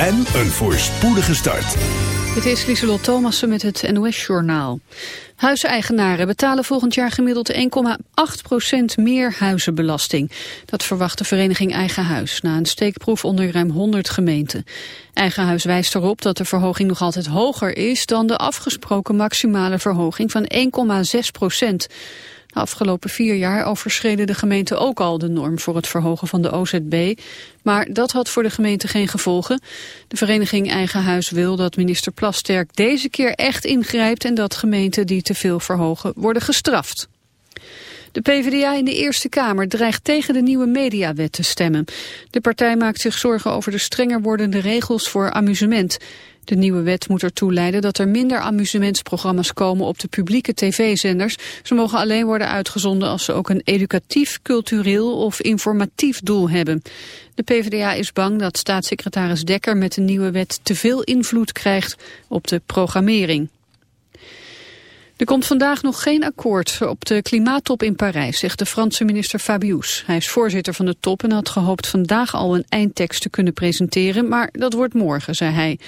en een voorspoedige start. Het is Lieselot Thomassen met het NOS-journaal. Huiseigenaren betalen volgend jaar gemiddeld 1,8% meer huizenbelasting. Dat verwacht de vereniging Eigen Huis na een steekproef onder ruim 100 gemeenten. Eigen Huis wijst erop dat de verhoging nog altijd hoger is... dan de afgesproken maximale verhoging van 1,6 procent. Afgelopen vier jaar overschreden de gemeenten ook al de norm voor het verhogen van de OZB. Maar dat had voor de gemeente geen gevolgen. De vereniging Eigen Huis wil dat minister Plasterk deze keer echt ingrijpt... en dat gemeenten die te veel verhogen worden gestraft. De PvdA in de Eerste Kamer dreigt tegen de nieuwe mediawet te stemmen. De partij maakt zich zorgen over de strenger wordende regels voor amusement. De nieuwe wet moet ertoe leiden dat er minder amusementsprogramma's komen op de publieke tv-zenders. Ze mogen alleen worden uitgezonden als ze ook een educatief, cultureel of informatief doel hebben. De PvdA is bang dat staatssecretaris Dekker met de nieuwe wet te veel invloed krijgt op de programmering. Er komt vandaag nog geen akkoord op de klimaattop in Parijs, zegt de Franse minister Fabius. Hij is voorzitter van de top en had gehoopt vandaag al een eindtekst te kunnen presenteren, maar dat wordt morgen, zei hij.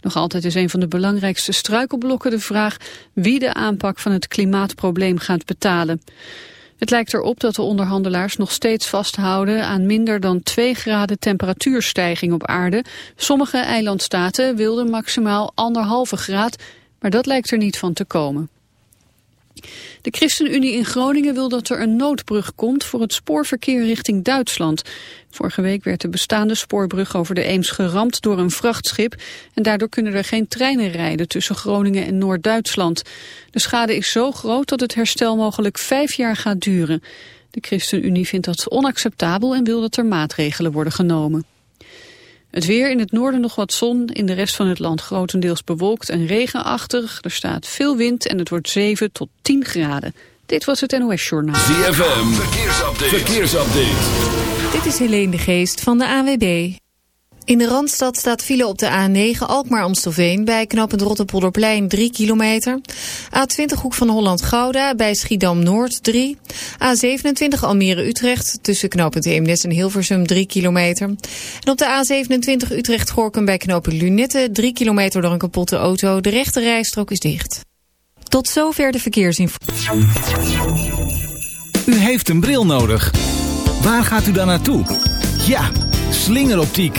Nog altijd is een van de belangrijkste struikelblokken de vraag wie de aanpak van het klimaatprobleem gaat betalen. Het lijkt erop dat de onderhandelaars nog steeds vasthouden aan minder dan 2 graden temperatuurstijging op aarde. Sommige eilandstaten wilden maximaal anderhalve graad, maar dat lijkt er niet van te komen. De ChristenUnie in Groningen wil dat er een noodbrug komt voor het spoorverkeer richting Duitsland. Vorige week werd de bestaande spoorbrug over de Eems geramd door een vrachtschip en daardoor kunnen er geen treinen rijden tussen Groningen en Noord-Duitsland. De schade is zo groot dat het herstel mogelijk vijf jaar gaat duren. De ChristenUnie vindt dat onacceptabel en wil dat er maatregelen worden genomen. Het weer in het noorden nog wat zon, in de rest van het land grotendeels bewolkt en regenachtig. Er staat veel wind en het wordt 7 tot 10 graden. Dit was het NOS Journaal. ZFM, verkeersupdate. verkeersupdate. Dit is Helene de Geest van de AWB. In de Randstad staat file op de A9 Alkmaar-Amstelveen... bij knooppunt Rotterpolderplein 3 kilometer. A20 Hoek van Holland-Gouda bij Schiedam-Noord 3. A27 Almere-Utrecht tussen knooppunt Eemnes en Hilversum 3 kilometer. En op de A27 Utrecht-Gorkum bij knooppunt Lunette 3 kilometer door een kapotte auto. De rechte rijstrook is dicht. Tot zover de verkeersinformatie. U heeft een bril nodig. Waar gaat u dan naartoe? Ja, slingeroptiek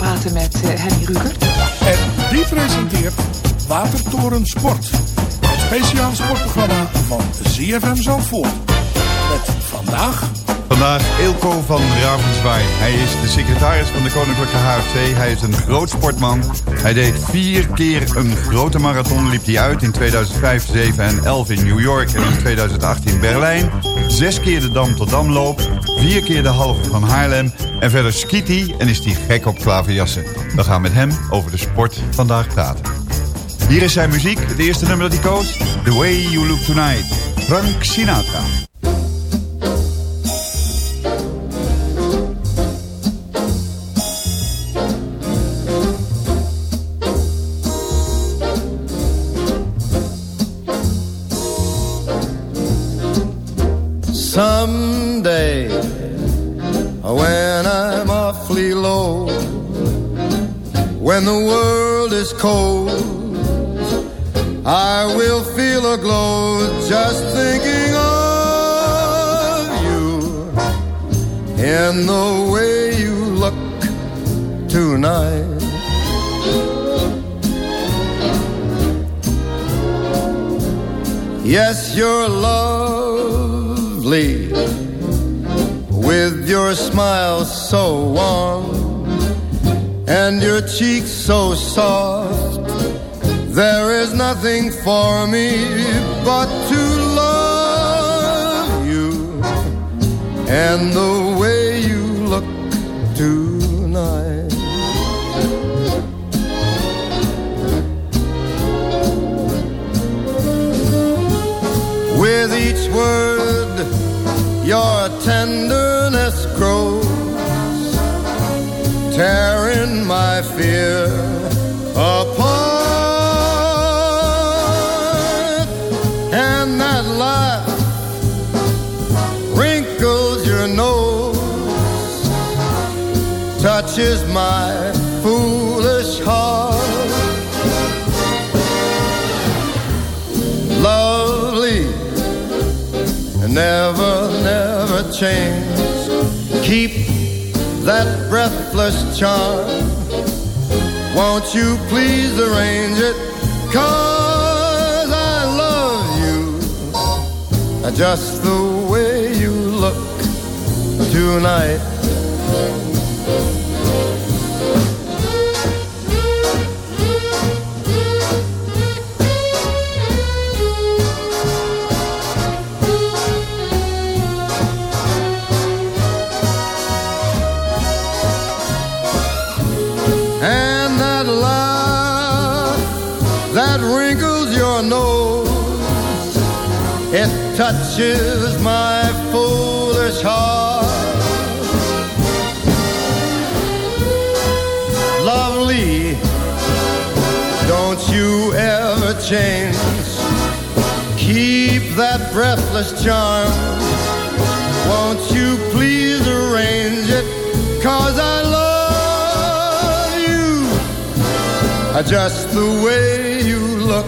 praten met uh, Henny Ruger. En die presenteert Watertoren Sport. Het speciaal sportprogramma van ZFM Zandvoort. Met vandaag Vandaag Eelco van Ravenswaai. Hij is de secretaris van de Koninklijke HFC. Hij is een groot sportman. Hij deed vier keer een grote marathon. Liep hij uit in 2005, 7 en 11 in New York. En in 2018 Berlijn. Zes keer de Dam tot Damloop. Vier keer de halve van Haarlem. En verder skiet hij en is hij gek op klaverjassen. We gaan met hem over de sport vandaag praten. Hier is zijn muziek. Het eerste nummer dat hij koos. The Way You Look Tonight. Frank Sinatra. Someday, when I'm awfully low, when the world is cold, I will feel a glow just thinking of you in the way you look tonight. Yes, you're with your smile so warm and your cheeks so soft. There is nothing for me but to love you and the way you look tonight. With each word, your tenderness grows, tearing my fear apart. And that laugh wrinkles your nose, touches my never, never change. Keep that breathless charm. Won't you please arrange it? Cause I love you just the way you look tonight. Touches my foolish heart. Lovely, don't you ever change. Keep that breathless charm. Won't you please arrange it? Cause I love you just the way you look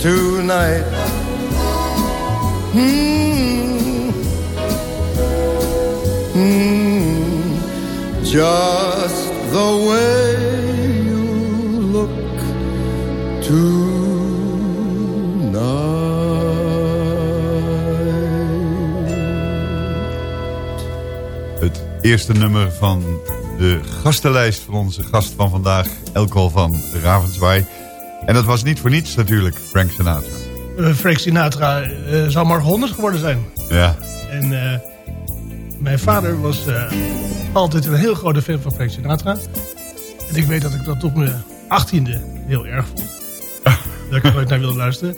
tonight. Hmm. Hmm. Just the way you look tonight. Het eerste nummer van de gastenlijst van onze gast van vandaag, Elko van Ravenswaai. En dat was niet voor niets natuurlijk, Frank Sinatra. Uh, Frank Sinatra uh, zou maar 100 geworden zijn. Ja. En uh, mijn vader was altijd een heel grote fan van Frank Sinatra. En ik weet dat ik dat op mijn achttiende heel erg vond. dat ik er nooit naar wilde luisteren.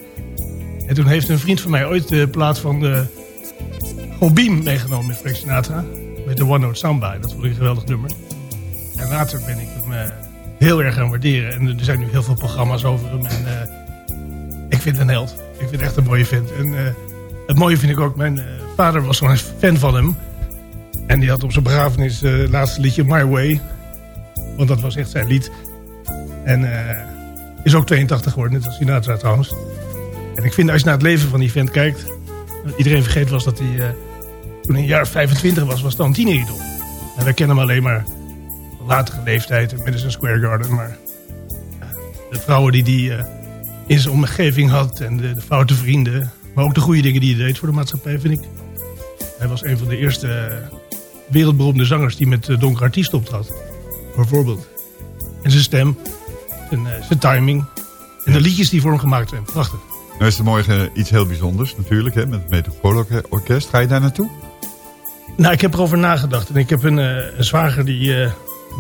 En toen heeft een vriend van mij ooit de plaat van Hobiem meegenomen met Frank Sinatra. Met de One Note Samba. Dat vond ik een geweldig nummer. En later ben ik hem heel erg gaan waarderen. En er zijn nu heel veel programma's over hem. En ik vind een held. Ik vind echt een mooie vent. En uh, het mooie vind ik ook, mijn uh, vader was zo'n fan van hem. En die had op zijn begrafenis uh, het laatste liedje My Way. Want dat was echt zijn lied. En is ook 82 geworden, net als Sinatra trouwens. En ik vind als je naar het leven van die vent kijkt... Iedereen vergeet was dat hij toen hij een jaar 25 was, was dan een tieneridol. En wij kennen hem alleen maar latere leeftijd in Madison Square Garden. Maar de vrouwen die die in zijn omgeving had. En de, de, foute vrienden. Maar ook de goede dingen die hij deed voor de maatschappij, vind ik. Hij was een van de eerste eh, wereldberoemde zangers die met uh, donkere artiesten optrad. Bijvoorbeeld. En zijn stem, zijn, uh, zijn timing en de liedjes die voor hem gemaakt zijn. Prachtig. Nou is er morgen iets heel bijzonders natuurlijk, hè, met het Metropoolorkest. Ga je daar naartoe? Nou, ik heb erover nagedacht. En ik heb een, een zwager die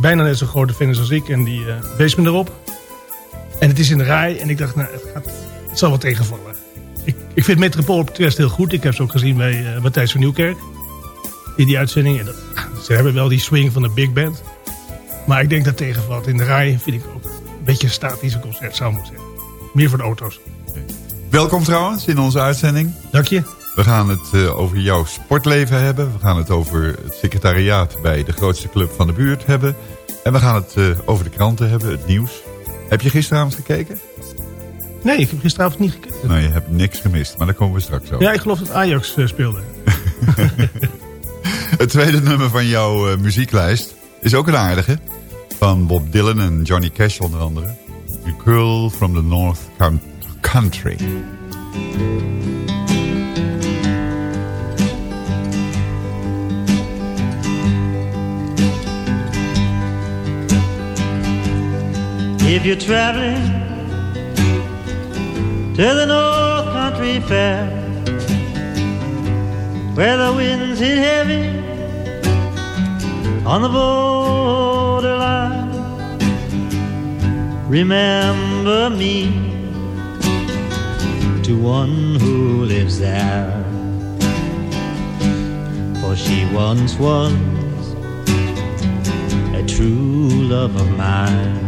bijna net zo grote fan is als ik. En die wees me erop. En het is in de rij. En ik dacht, nou, het, gaat, het zal wel tegenvallen. Ik, ik vind Metropoolorkest heel goed. Ik heb ze ook gezien bij uh, Matthijs van Nieuwkerk. In die uitzending. En dat, ze hebben wel die swing van de big band. Maar ik denk dat tegenvalt. In de rij vind ik ook een beetje een statische concert zou moeten zijn. Meer voor de auto's. Welkom trouwens in onze uitzending. Dank je. We gaan het uh, over jouw sportleven hebben. We gaan het over het secretariaat bij de grootste club van de buurt hebben. En we gaan het uh, over de kranten hebben, het nieuws. Heb je gisteravond gekeken? Nee, ik heb gisteravond niet gekeken. Nou, je hebt niks gemist, maar daar komen we straks over. Ja, ik geloof dat Ajax uh, speelde. het tweede nummer van jouw uh, muzieklijst is ook een aardige. Van Bob Dylan en Johnny Cash onder andere. A Girl from the North Country. If you're traveling to the North Country Fair, where the winds hit heavy on the borderline, remember me to one who lives there, for she once was a true love of mine.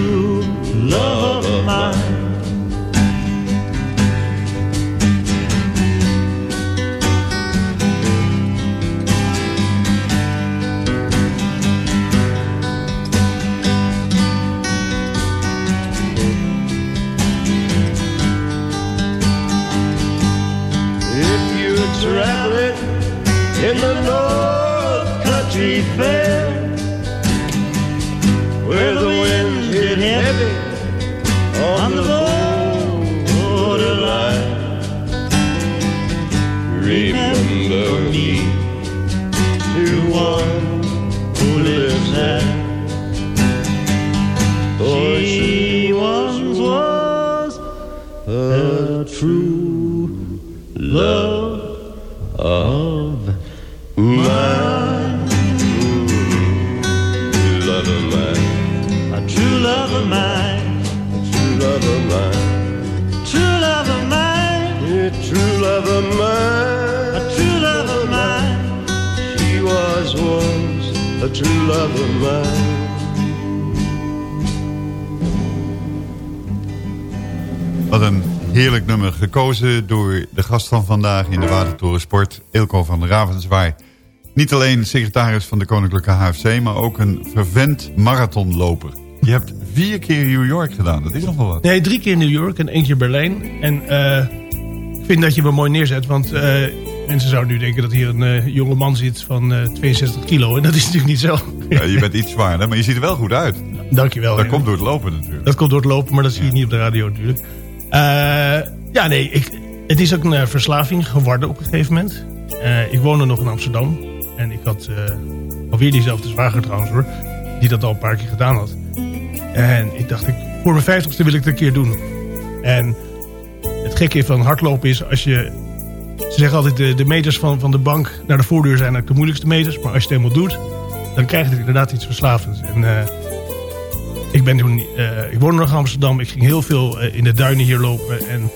gekozen door de gast van vandaag in de Watertoren Sport, Ilko van Ravenswaai. Niet alleen secretaris van de Koninklijke HFC, maar ook een vervent marathonloper. Je hebt vier keer New York gedaan, dat is nog wel wat. Nee, drie keer New York en één keer Berlijn. En eh, ik vind dat je me mooi neerzet, want eh, mensen zouden nu denken dat hier een eh, jonge man zit van eh 62 kilo. En dat is natuurlijk niet zo. Ja, je bent iets zwaarder, maar je ziet er wel goed uit. Dankjewel. Dat ja. komt door het lopen natuurlijk. Dat komt door het lopen, maar dat zie je niet op de radio natuurlijk. Ja, nee, ik, het is ook een eh, verslaving geworden op een gegeven moment. Eh, ik woonde nog in Amsterdam. En ik had eh, alweer diezelfde zwager trouwens hoor. Die dat al een paar keer gedaan had. En ik dacht, ik, voor mijn vijftigste wil ik het een keer doen. En het gekke van hardlopen is als je... Ze zeggen altijd, de, de meters van, van de bank naar de voordeur zijn de moeilijkste meters. Maar als je het eenmaal doet, dan krijg je inderdaad iets verslavends. En ik ben toen, ik woonde nog in Amsterdam. Ik ging heel veel in de duinen hier lopen. En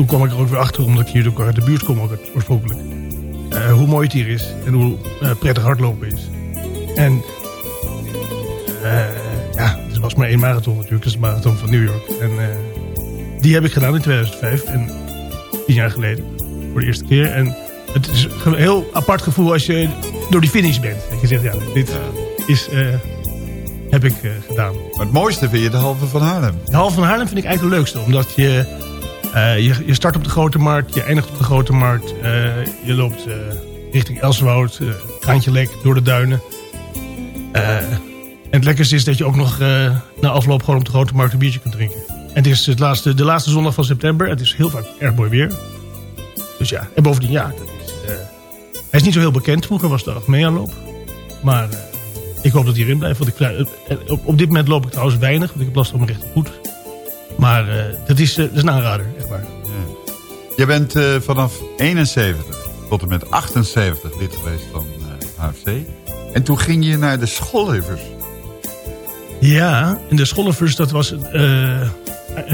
toen kwam ik er ook weer achter, omdat ik hier ook uit de buurt kom ook oorspronkelijk. eh, hoe mooi het hier is en hoe eh, prettig hardlopen is. En eh, ja, er was maar één marathon natuurlijk. Dat is de marathon van New York. En die heb ik gedaan in 2005. En tien jaar geleden. Voor de eerste keer. En het is een heel apart gevoel als je door die finish bent. Dat je zegt, ja, dit is, heb ik gedaan. Maar het mooiste vind je de halve van Haarlem. De halve van Haarlem vind ik eigenlijk het leukste. Omdat je, je, je start op de Grote Markt, je eindigt op de Grote Markt. eh, je loopt eh, richting Elswoud, uh, Kraantje Lek, door de duinen. Eh, en het lekkerste is dat je ook nog eh, na afloop gewoon op de Grote Markt een biertje kunt drinken. En het is het laatste, de laatste zondag van september. Het is heel vaak erg mooi weer. Dus ja, en bovendien, ja, dat is, eh, hij is niet zo heel bekend. Vroeger was de Achmea-loop. Maar eh, ik hoop dat hij erin blijft. Want ik, eh, op, op dit moment loop ik trouwens weinig, want ik heb last van mijn rechtervoet. Maar eh, dat, is, eh, dat is een aanrader, echt waar. Je bent eh, vanaf 71 tot en met 78 lid geweest van HFC. En toen ging je naar de Schollevers. Ja, en de Schollevers, dat was een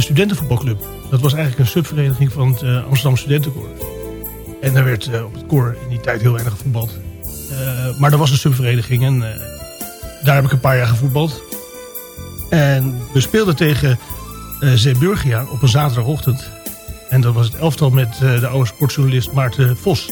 studentenvoetbalclub. Dat was eigenlijk een subvereniging van het Amsterdam Studentenkoor. En daar werd op het koor in die tijd heel weinig gevoetbald. Maar er was een subvereniging en daar heb ik een paar jaar gevoetbald. En we speelden tegen eh Zeeburgia op een zaterdagochtend. En dat was het elftal met eh, de oude sportjournalist Maarten Vos.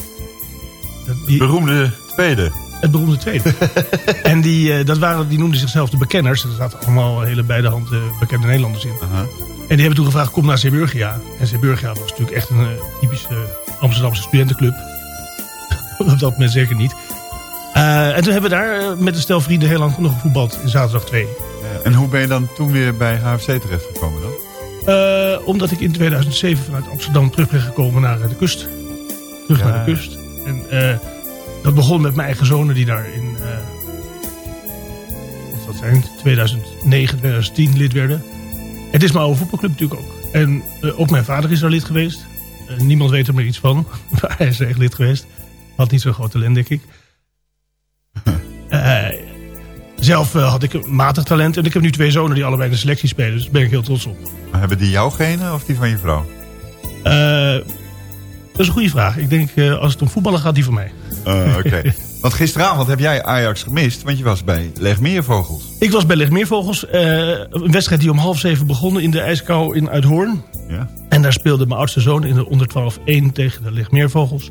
Die, Beroemde tweede. het beroemde tweede. en die, eh, dat waren, die noemden zichzelf de bekenners. Er zaten allemaal hele beide handen bekende Nederlanders in. En die hebben toen gevraagd, kom naar Zeeburgia. En Zeeburgia was natuurlijk echt een typische Amsterdamse studentenclub. Op dat moment zeker niet. En toen hebben we daar met een stel vrienden heel lang nog gevoetbald in zaterdag 2. En hoe ben je dan toen weer bij HFC terechtgekomen dan? Eh, omdat ik in 2007 vanuit Amsterdam terug ben gekomen naar eh, de kust. Terug Ja. naar de kust. En eh, dat begon met mijn eigen zonen die daar in eh, wat dat zijn, 2009, 2010 lid werden. Het is mijn oude voetbalclub natuurlijk ook. En eh, ook mijn vader is daar lid geweest. Eh, niemand weet er meer iets van. Maar hij is echt lid geweest. Had niet zo'n groot talent, denk ik. Zelf eh, had ik matig talent. En ik heb nu twee zonen die allebei in de selectie spelen. Dus daar ben ik heel trots op. Maar hebben die jouw genen of die van je vrouw? Eh, dat is een goede vraag. Ik denk, eh, als het om voetballen gaat, die van mij. Uh, Oké. want gisteravond heb jij Ajax gemist, want je was bij Legmeervogels. Ik was bij Legmeervogels. Uh, een wedstrijd die om half zeven begon in de ijskou in Uithoorn. Ja. En daar speelde mijn oudste zoon in de onder 12 1 tegen de Legmeervogels.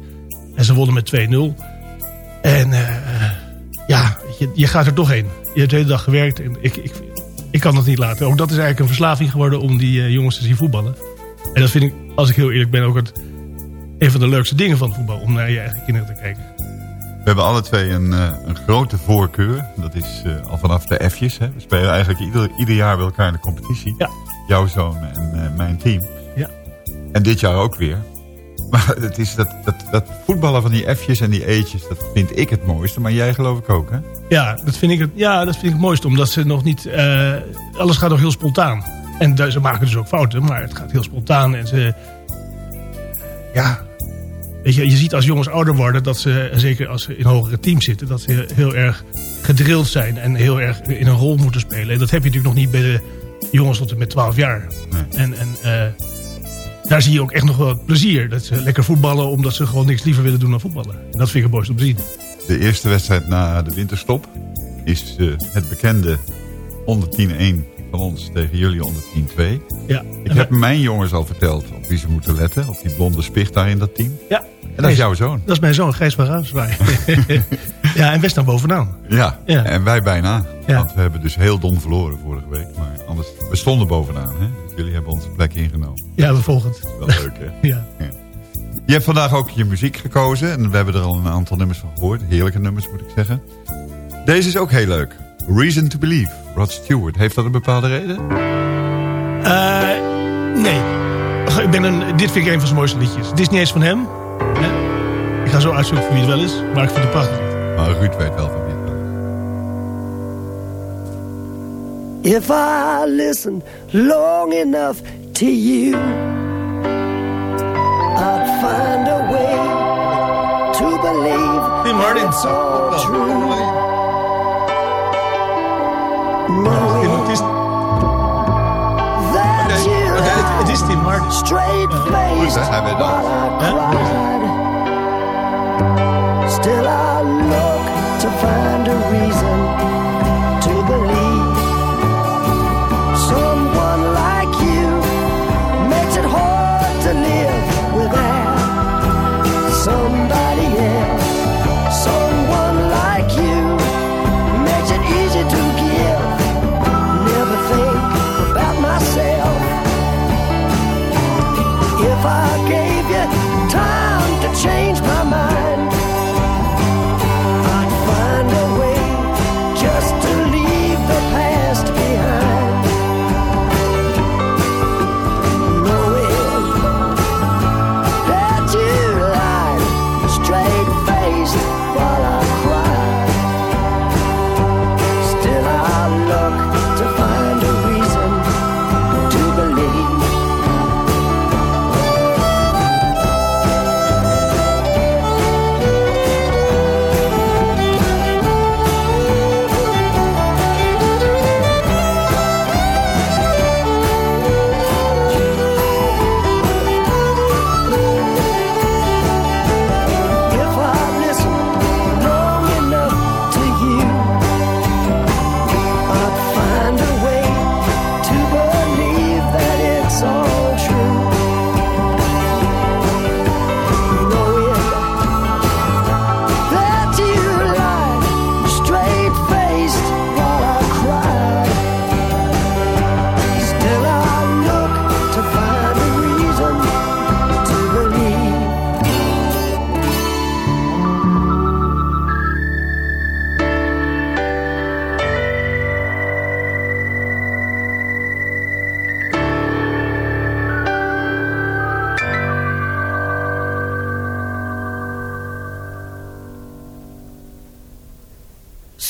En ze wonnen met 2-0. En uh, ja, je, je, gaat er toch heen. Je hebt de hele dag gewerkt en ik, ik, ik kan dat niet laten. Ook dat is eigenlijk een verslaving geworden om die uh, jongens te zien voetballen. En dat vind ik, als ik heel eerlijk ben, ook het, een van de leukste dingen van voetbal. Om naar je eigen kinderen te kijken. We hebben alle twee een, uh, een grote voorkeur. Dat is uh, al vanaf de F'jes. Hè. We spelen eigenlijk ieder, ieder jaar bij elkaar in de competitie. Ja. Jouw zoon en mijn team. Ja. En dit jaar ook weer. Maar het is dat, dat, dat voetballen van die F'jes en die E'tjes, dat vind ik het mooiste. Maar jij geloof ik ook, hè? Ja, dat vind ik het, ja, dat vind ik het mooiste. Omdat ze nog niet... Uh, alles gaat nog heel spontaan. En ze maken dus ook fouten, maar het gaat heel spontaan. En ze... Ja... Weet je, je ziet als jongens ouder worden, dat ze, zeker als ze in hogere teams zitten, dat ze heel erg gedrild zijn en heel erg in een rol moeten spelen. En dat heb je natuurlijk nog niet bij de jongens tot en met 12 jaar. Nee. En, en uh, daar zie je ook echt nog wel plezier. Dat ze lekker voetballen, omdat ze gewoon niks liever willen doen dan voetballen. En dat vind ik het mooiste om te zien. De eerste wedstrijd na de winterstop is uh, het bekende onder 10-1 van ons tegen jullie onder 10-2. Ja. Ik heb mijn jongens al verteld op wie ze moeten letten. Op die blonde spicht daar in dat team. Ja. En dat is jouw zoon. Dat is mijn zoon, Gijs van Raamswaai. ja, en best naar bovenaan. Ja, ja, en wij bijna. Want we hebben dus heel dom verloren vorige week. Maar anders, we stonden bovenaan. Hè? Dus jullie hebben onze plek ingenomen. Ja, we volgen het. Wel leuk, hè? ja. Je hebt vandaag ook je muziek gekozen. En we hebben er al een aantal nummers van gehoord. Heerlijke nummers, moet ik zeggen. Deze is ook heel leuk. Reason to Believe, Rod Stewart. Heeft dat een bepaalde reden? Uh, nee. Ik ben een, dit vind ik een van zijn mooiste liedjes. Het is niet eens van hem. Hè? Ik ga zo uitzoeken voor wie het wel is. Maar ik vind het prachtig lied. Maar Ruud weet wel van wie het wel is. If I listen long enough to you I'd find a way to believe Tim Martin. it's all true Het is, het is Tim Martin. Straight faced Hij weet dat. Still I look to find a reason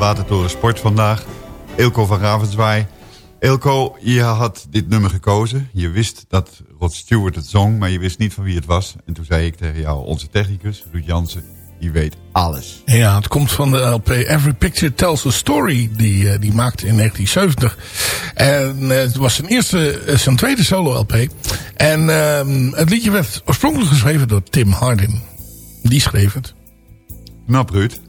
Watertoren Sport vandaag. Ilko van Ravenswaai. Ilko, je had dit nummer gekozen. Je wist dat Rod Stewart het zong, maar je wist niet van wie het was. En toen zei ik tegen jou, onze technicus, Ruud Jansen, die weet alles. Ja, het komt van de LP Every Picture Tells a Story. Die, eh, die maakte in 1970. En eh, het was zijn eerste, eh, zijn tweede solo-LP. En ehm, het liedje werd oorspronkelijk geschreven door Tim Hardin. Die schreef het. Knap, Ruud.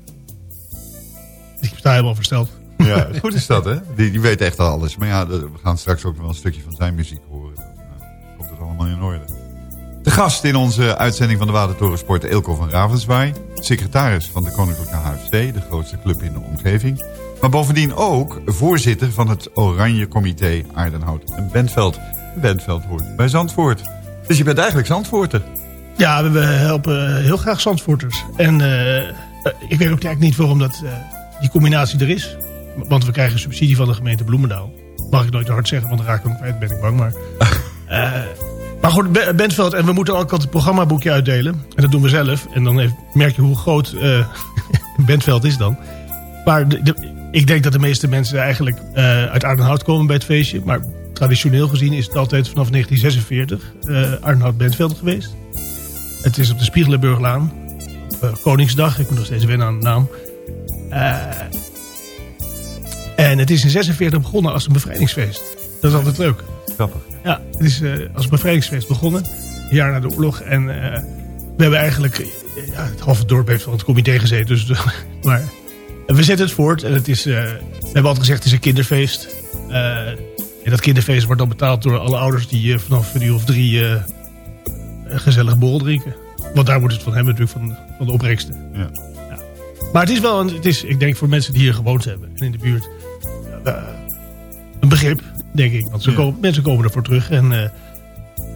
Sta helemaal versteld. Ja, goed is dat, hè? Die, die weet echt alles. Maar ja, we gaan straks ook wel een stukje van zijn muziek horen. Dan eh, komt het allemaal in orde. Te gast in onze uitzending van de Watertorensport Ilko van Ravenswaai. Secretaris van de Koninklijke HFC, de grootste club in de omgeving. Maar bovendien ook voorzitter van het Oranje Comité Aardenhout en Bentveld. Bentveld hoort bij Zandvoort. Dus je bent eigenlijk Zandvoorter. Ja, we- helpen heel graag Zandvoorters. En eh, eh, ik weet ook eigenlijk niet waarom dat, die combinatie er is. Want we krijgen subsidie van de gemeente Bloemendaal. Mag ik nooit te hard zeggen, want dan raak ik hem kwijt, ben ik bang. Maar, Eh, maar goed, Be- Bentveld. En we moeten ook altijd het programmaboekje uitdelen. En dat doen we zelf. En dan heeft- merk je hoe groot eh Bentveld is dan. Maar de, de- ik denk dat de meeste mensen eigenlijk eh, uit Aardenhout komen bij het feestje. Maar traditioneel gezien is het altijd vanaf 1946 eh Aardenhout-Bentveld geweest. Het is op de Spiegelenburglaan. Koningsdag. Ik moet nog steeds wennen aan de naam. Eh, en het is in 46 begonnen als een bevrijdingsfeest. Dat is altijd leuk. Grappig. Ja, het is eh, als een bevrijdingsfeest begonnen. Een jaar na de oorlog. En eh, we hebben eigenlijk... ja, het halve dorp heeft van het comité gezeten. Dus, maar we zetten het voort. En het is... we hebben altijd gezegd, het is een kinderfeest. En dat kinderfeest wordt dan betaald door alle ouders... die vanaf een uur of drie een gezellig borrel drinken. Want daar moet het van hebben natuurlijk, van, van de opbrengsten. Ja. Maar het is wel, een, het is, ik denk voor mensen die hier gewoond hebben en in de buurt, eh, een begrip, denk ik. Want ze Ja. komen, mensen komen ervoor terug en eh, eh,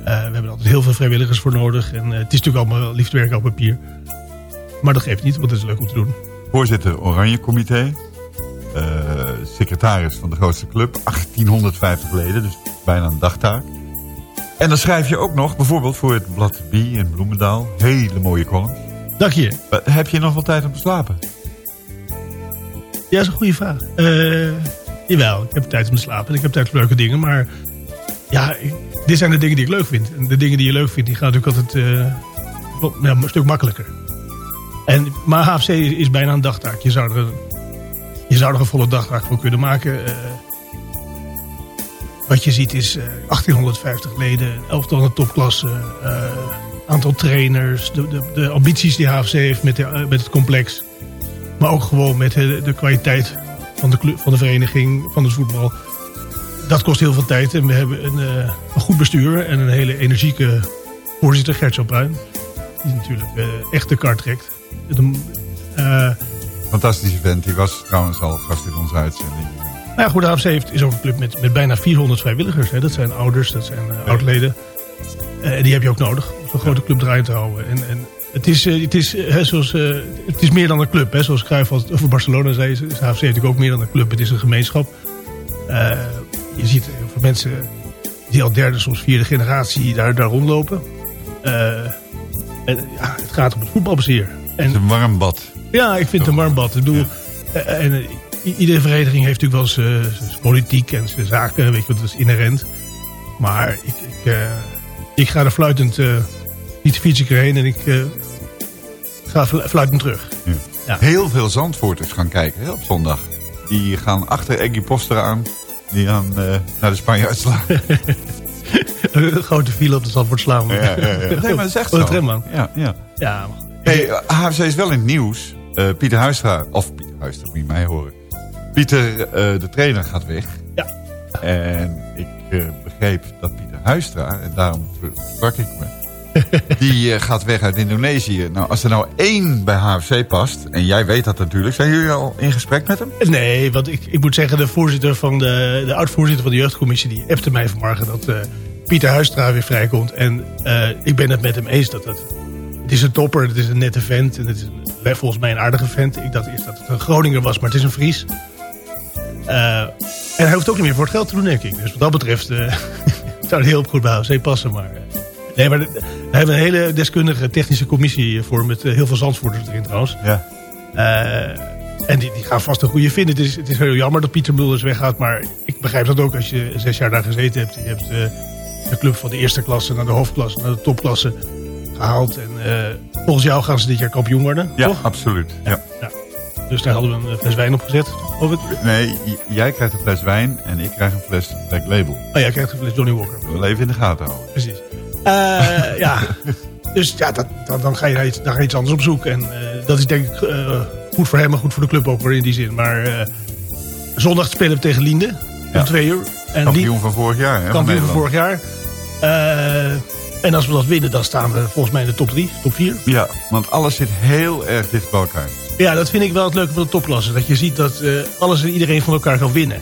we hebben altijd heel veel vrijwilligers voor nodig. En het is natuurlijk allemaal liefdewerk op papier. Maar dat geeft niet, want het is leuk om te doen. Voorzitter Oranje Comité. secretaris van de grootste club. 1850 leden, dus bijna een dagtaak. En dan schrijf je ook nog, bijvoorbeeld voor het blad B in Bloemendaal. Hele mooie columns. Dank je. Eh, Heb je nog wel tijd om te slapen? Ja, dat is een goede vraag. Eh, jawel, ik heb tijd om te slapen en ik heb tijd voor leuke dingen. Maar ja, ik- dit zijn de dingen die ik leuk vind. En de dingen die je leuk vindt, die gaan natuurlijk altijd eh, ja, een stuk makkelijker. En, maar HFC is, is bijna een dagtaak. Je zou er een, je zou er een volle dagtaak voor kunnen maken. Wat je ziet is eh, 1850 leden, een elftal eh, aantal trainers, de, de, de ambities die HFC heeft met, de, eh, met het complex. Maar ook gewoon met de, de kwaliteit van de, club, van de vereniging, van het voetbal. Dat kost heel veel tijd. En we hebben een, eh, een goed bestuur en een hele energieke voorzitter, Gert-Jan Bruin. Die natuurlijk eh, echt de kar trekt. De, eh, Fantastische vent. Die was trouwens al gast in onze uitzending. nou ja, goed, de AFC heeft, is ook een club met, met bijna 400 vrijwilligers. Hè. Dat zijn ouders, dat zijn eh, oudleden. Eh, die heb je ook nodig zo'n grote club draaiend te houden. En, en het is, eh, het is, eh, hè, zoals, eh, het is meer dan een club. Hè. Zoals Cruijff over Barcelona zei, is de AFC natuurlijk ook meer dan een club. Het is een gemeenschap. Je ziet veel mensen die al derde, soms vierde generatie daar, daar rondlopen. En, ja, het gaat om het voetbalbezier. Het is een warm bad. Ja, ik vind het een warm bad. Ik bedoel, en, iedere vereniging heeft natuurlijk wel zijn politiek en zijn zaken. Weet je, dat is inherent. Maar ik, ik, ik ga er fluitend niet fiets ik erheen en ik eh, ga flu- fluitend terug. Ja. Heel veel Zandvoorters gaan kijken hè, op zondag. Die gaan achter Eggy Poster aan. Die gaan eh, naar de Spanje uitslaan. een grote file op de Zandvoort slaan. Ja, ja, ja. Nee, maar dat is echt de zo. Ja, ja. Ja, Hey, HFC is wel in het nieuws. Eh, Pieter Huistra, of Pieter Huistra, moet je mij horen. Pieter, de trainer, gaat weg. Ja. En ik begreep dat Pieter Huistra, en daarom sprak ik me... die eh, gaat weg uit Indonesië. Nou, als er nou één bij HFC past, en jij weet dat natuurlijk... zijn jullie al in gesprek met hem? Nee, want ik, ik moet zeggen, de voorzitter van de, de oud-voorzitter van de jeugdcommissie, die appte mij vanmorgen dat eh, Pieter Huistra weer vrijkomt. En eh, ik ben het met hem eens dat het, het is een topper, het is een nette vent en het is volgens mij een aardige vent. Ik dacht eerst dat het een Groninger was, maar het is een Fries. En hij hoeft ook niet meer voor het geld te doen, denk ik. Dus wat dat betreft zou het heel goed bij HFC passen. Maar, nee, maar we hebben een hele deskundige technische commissie voor met eh, heel veel Zandvoorters erin trouwens. Ja. Eh, en die, die gaan vast een goede vinden. Het is, het is heel jammer dat Pieter Mulders weggaat. Maar ik begrijp dat ook als je zes jaar daar gezeten hebt. Je hebt eh, de club van de eerste klasse naar de hoofdklasse, naar de topklasse gehaald. En volgens jou gaan ze dit jaar kampioen worden, Ja, toch? absoluut. Ja. Ja. Dus daar hadden we een fles wijn op gezet. Of het? Nee, jij krijgt een fles wijn en ik krijg een fles Black Label. Oh ja, krijgt een fles Johnny Walker. We wel even in de gaten houden. Precies. Eh, ja, dus ja, dat, dan, dan ga je naar iets, naar iets anders op zoek. En eh, dat is denk ik eh, goed voor hem en goed voor de club ook weer in die zin. Maar eh, zondag spelen we tegen Liende Ja. om twee uur. En Kampioen van vorig jaar, hè? kampioen van vorig jaar. En als we dat winnen, dan staan we volgens mij in de top 3, top 4. Ja, want alles zit heel erg dicht bij elkaar. Ja, dat vind ik wel het leuke van de topklasse. Dat je ziet dat alles en iedereen van elkaar kan winnen.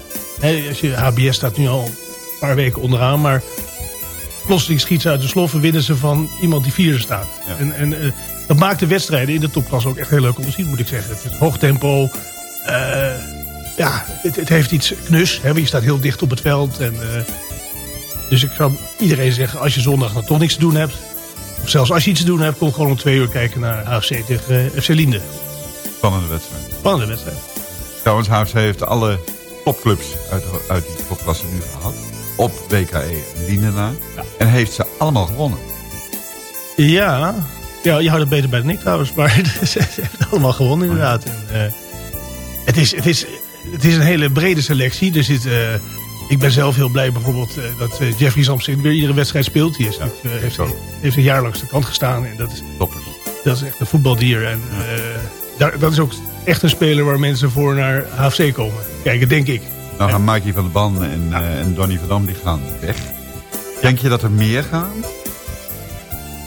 Als je, HBS staat nu al een paar weken onderaan, maar plotseling schiet ze uit de sloffen, winnen ze van iemand die vierde staat. En, en eh, dat maakt de wedstrijden in de topklasse ook echt heel leuk om te zien, moet ik zeggen. Het is hoog tempo. eh, ja, het, het heeft iets knus. Hè, want je staat heel dicht op het veld. En, eh, dus ik zou iedereen zeggen, als je zondag nog toch niks te doen hebt... of zelfs als je iets te doen hebt, kom gewoon om twee uur kijken naar HFC tegen FC Linde. Spannende wedstrijd. Spannende wedstrijd. Trouwens, HFC heeft alle topclubs uit, uit die topklasse nu gehad. Op WKE en Lienena. En heeft ze allemaal gewonnen. Ja, ja je houdt het beter bij dan ik trouwens. Maar ze hebben allemaal gewonnen inderdaad. En, eh, het, is, het, is, het is een hele brede selectie. Er zit, eh, ik ben zelf heel blij bijvoorbeeld eh, dat eh, Jeffrey Samson weer iedere wedstrijd speelt. Die is, heeft, heeft een jaar langs de kant gestaan. En dat is, dat is echt een voetbaldier. En daar, dat is ook echt een speler waar mensen voor naar HFC komen. Kijken, denk ik. Nou gaan Mikey van der Ban en, eh, en Donny van Dam die gaan weg. Denk je dat er meer gaan?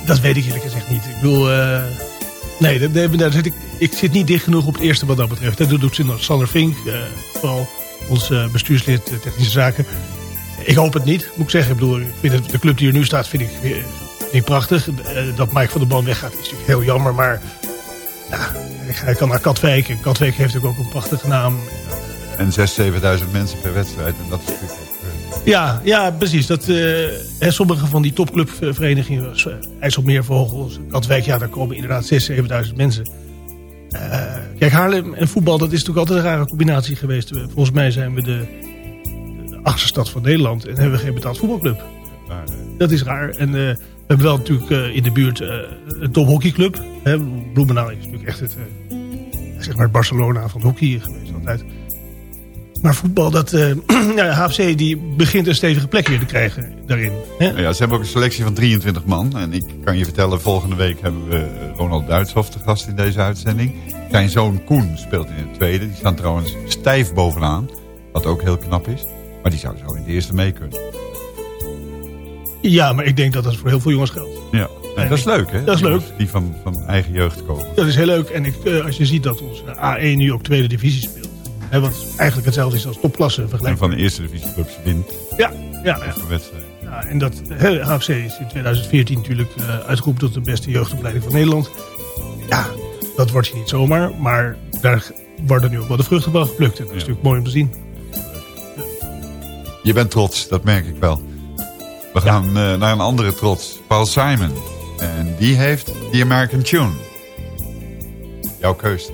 Dat weet ik eerlijk gezegd niet. Ik bedoel, eh, nee, daar, zit ik, ik zit niet dicht genoeg op het eerste wat dat betreft. Dat doet Sander Vink, eh, vooral ons bestuurslid technische zaken. Ik hoop het niet, moet ik zeggen. Ik bedoel, vind de club die er nu staat, vind ik, vind prachtig. Dat Mike van der Boom weggaat is natuurlijk heel jammer, maar ja, hij kan naar Katwijk. En Katwijk heeft ook een prachtige naam. En 6.000, 7.000 mensen per wedstrijd. En dat is natuurlijk ook... eh, Ja, ja precies. Dat, eh, hè, sommige van die topclubverenigingen, zoals uh, IJsselmeervogels, Katwijk, ja, daar komen inderdaad 6.000, 7.000 mensen. Eh, kijk, Haarlem en voetbal, dat is natuurlijk altijd een rare combinatie geweest. We- Volgens mij zijn we de, de achtste stad van Nederland en hebben we geen betaald voetbalclub. Dat is raar. En eh, we hebben wel natuurlijk eh, in de buurt eh, een tophockeyclub. Bloemendaal is natuurlijk echt het, eh, zeg maar het Barcelona van hockey geweest altijd. Maar voetbal, dat, eh ja, HFC die begint een stevige plek weer te krijgen daarin. Hè? Nou ja, ze hebben ook een selectie van 23 man. En ik kan je vertellen, volgende week hebben we Ronald Duitshoff te gast in deze uitzending. Zijn zoon Koen speelt in het tweede. Die staan trouwens stijf bovenaan. Wat ook heel knap is. Maar die zou zo in de eerste mee kunnen. Ja, maar ik denk dat dat voor heel veel jongens geldt. Ja, en dat is leuk hè? Dat is Die leuk. Die van, van eigen jeugd komen. Dat is heel leuk. En ik, eh, als je ziet dat onze A1 nu ook tweede divisie speelt. Hè, wat eigenlijk hetzelfde is als topklasse En van de eerste divisieclubs wint. Ja, ja, ja. De wedstrijd. Ja, en dat hè, HFC is in 2014 natuurlijk eh, uitgeroepen tot de beste jeugdopleiding van Nederland. Ja, dat wordt je niet zomaar. Maar daar worden nu ook wel de vruchten van geplukt. En dat is natuurlijk mooi om te zien. Je bent trots, dat merk ik wel. We gaan eh, naar een andere trots. Paul Simon. En die heeft The American Tune. Jouw keus.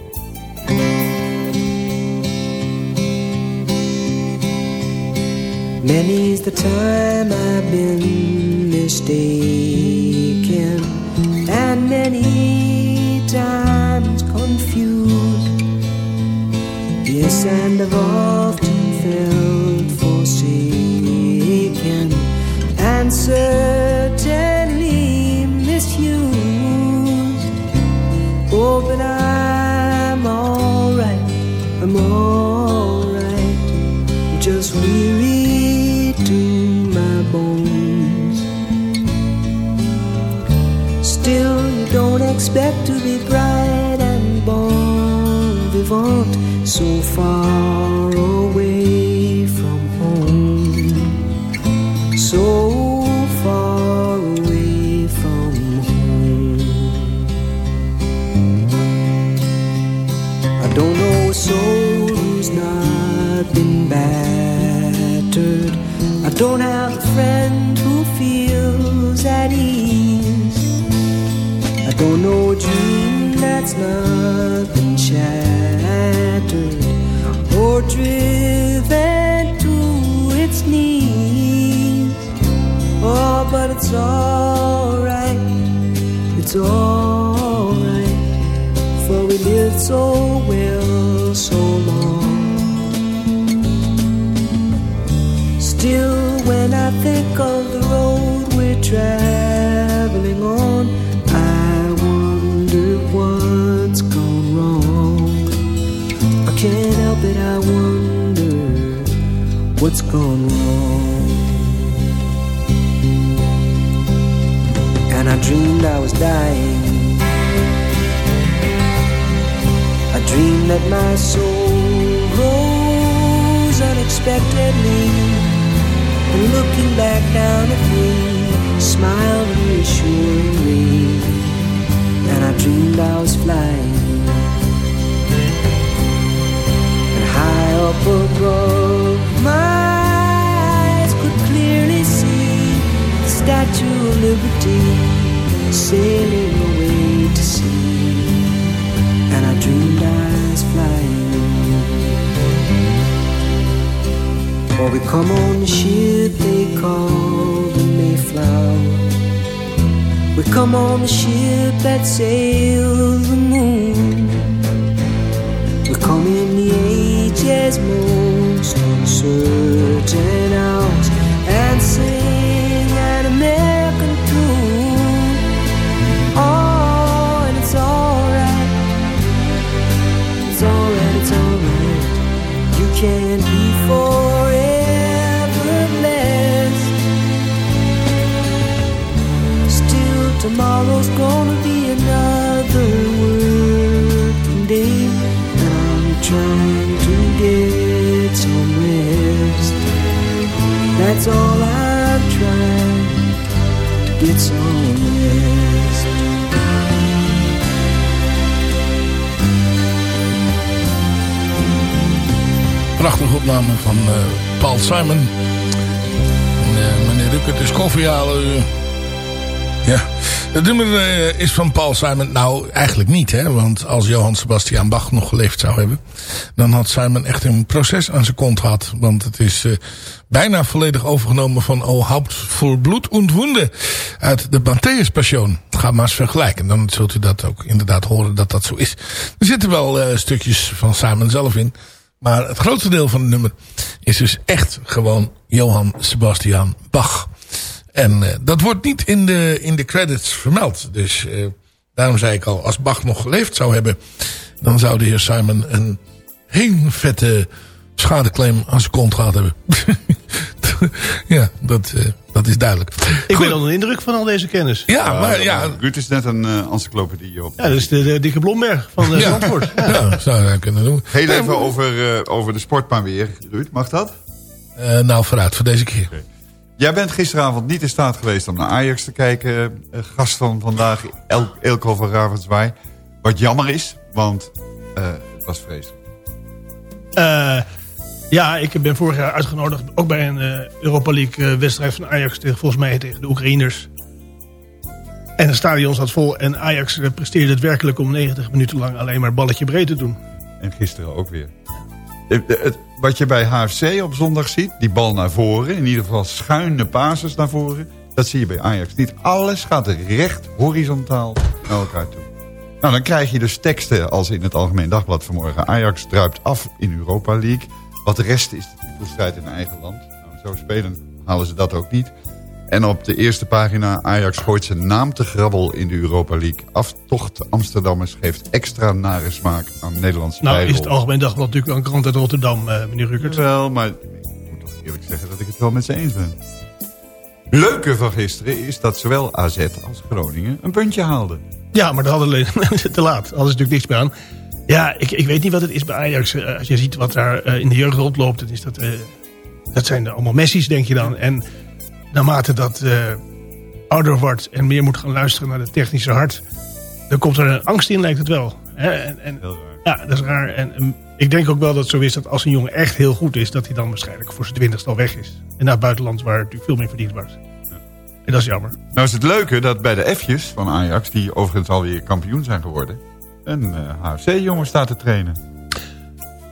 Many's the time I've been mistaken, and many times confused. Yes, and I've often felt forsaken, and certainly expect to be bright and bon vivant so far away from home. So far away from home. I don't know a soul who's not been battered. I don't have a friend who feels at ease. A dream that's not been shattered or driven to its knees. Oh, but it's alright, it's alright, for we lived so well so long. Still, when I think of the road we're traveling what's gone wrong. And I dreamed I was dying. I dreamed that my soul rose unexpectedly, and looking back down at me, smiled reassuringly. And I dreamed I was flying, high up above, my Statue Liberty sailing away to sea. And I dreamed I was flying. For we come on the ship they call the Mayflower. We come on the ship that sails the moon. We come in the age's most uncertain van eh, Paul Simon. En, eh, meneer Ruckert is koffie halen. ja, het nummer eh, is van Paul Simon. Nou, eigenlijk niet, hè. Want als Johann Sebastian Bach nog geleefd zou hebben... dan had Simon echt een proces aan zijn kont gehad. Want het is bijna volledig overgenomen van O Haupt voor Bloed und uit de Matthäus Passion. Ga maar eens vergelijken. Dan zult u dat ook inderdaad horen dat dat zo is. Er zitten wel stukjes van Simon zelf in... Maar het grootste deel van het nummer is dus echt gewoon Johann Sebastian Bach. En uh, dat wordt niet in de, in de credits vermeld. Dus uh, daarom zei ik al, als Bach nog geleefd zou hebben... dan zou de heer Simon een heel vette schadeclaim aan zijn kont gehad hebben. ja, dat, uh, dat is duidelijk. Ik ben onder de indruk van al deze kennis. Ja, maar ja... Ruud is net een uh, encyclopedie op. Ja, dat is de, de dikke Blomberg van uh, ja. Zandvoort. Ja. ja, zou je dat kunnen doen. Heel even over, uh, over de sportbaan weer, Ruud. Mag dat? Uh, nou, vooruit voor deze keer. Okay. Jij bent gisteravond niet in staat geweest om naar Ajax te kijken. Uh, gast van vandaag, El Elko van Ravenswaai. Wat jammer is, want uh, het was vreselijk. Ja, ik ben vorig jaar uitgenodigd. Ook bij een uh, Europa League wedstrijd van Ajax. Tegen, volgens mij tegen de Oekraïners. En het stadion zat vol. En Ajax presteerde het werkelijk om 90 minuten lang alleen maar balletje breed te doen. En gisteren ook weer. Wat je bij HFC op zondag ziet, die bal naar voren. In ieder geval schuine passes naar voren. Dat zie je bij Ajax niet. Alles gaat recht horizontaal naar elkaar toe. Nou, dan krijg je dus teksten als in het Algemeen Dagblad vanmorgen. Ajax druipt af in Europa League. Wat de rest is de titelstrijd in eigen land. Nou, zo spelen halen ze dat ook niet. En op de eerste pagina Ajax gooit zijn naam te grabbel in de Europa League. Aftocht Amsterdammers geeft extra nare smaak aan Nederlandse Nou is het Algemeen Dagblad natuurlijk een krant uit Rotterdam, uh, meneer Ruckert. Wel, maar ik moet toch eerlijk zeggen dat ik het wel met ze eens ben. Leuke van gisteren is dat zowel AZ als Groningen een puntje haalden. Ja, maar dat hadden alleen te laat. Hadden ze natuurlijk niks meer aan. Ja, ik, ik weet niet wat het is bij Ajax. Uh, als je ziet wat daar uh, in de jeugd rondloopt, dan is dat, uh, dat zijn allemaal Messi's, denk je dan. En naarmate dat ouder wordt en meer moet gaan luisteren naar de technische hart... dan komt er een angst in, lijkt het wel. Hè? En, en, ja, dat is raar. En, en, ik denk ook wel dat het zo is dat als een jongen echt heel goed is... dat hij dan waarschijnlijk voor zijn twintigste al weg is. En naar het buitenland waar het natuurlijk veel meer verdiend wordt. Ja. En dat is jammer. Nou is het leuke dat bij de F'jes van Ajax... die overigens alweer kampioen zijn geworden... een HFC-jongen staat te trainen.